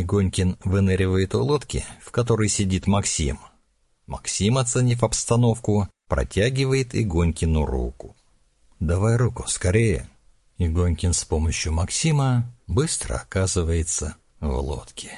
Игонькин выныривает у лодки, в которой сидит Максим. Максим, оценив обстановку, протягивает Игонькину руку. «Давай руку, скорее!» Игонькин с помощью Максима быстро оказывается в лодке.